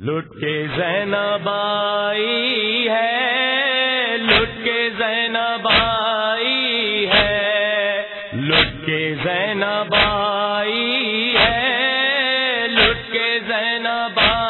لٹ کے زینبائی ہے، لٹ کے زینبائی ہے، لٹ کے زینبائی ہے، لٹ کے زین بائی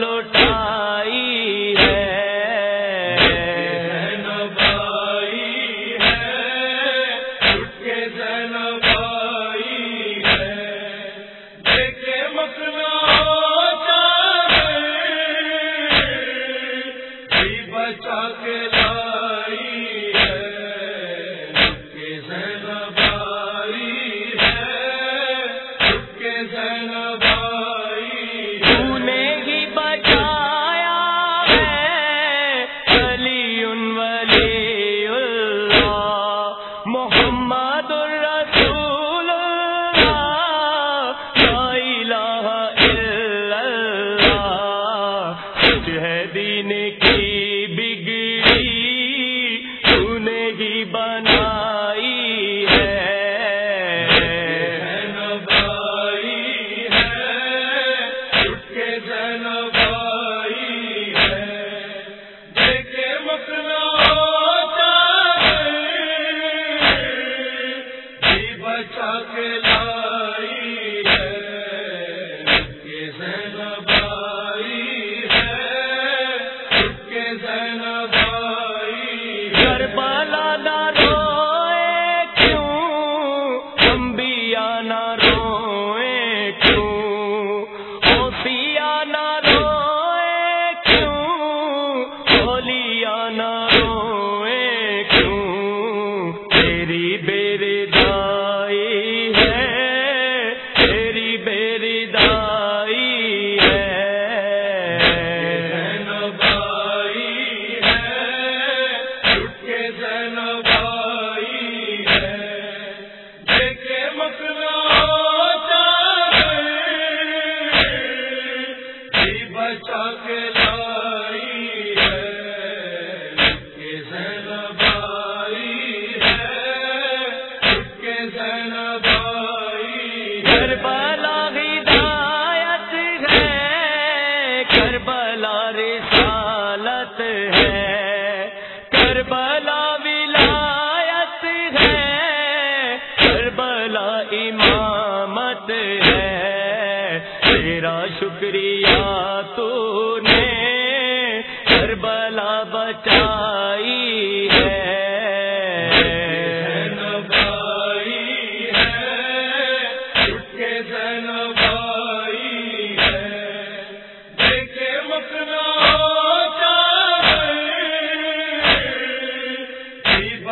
لوٹا۔ کچھ ہے دین کی بگڑی تو ہی بنا ہے۔ نبائی ہے۔ ہے ہوتا ہے لا پا رسالت ہے کربلا ولایت ہے کربلا امامت ہے۔ تیرا شکریہ تو نے کربلا بچائی۔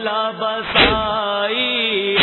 کربلا بسائی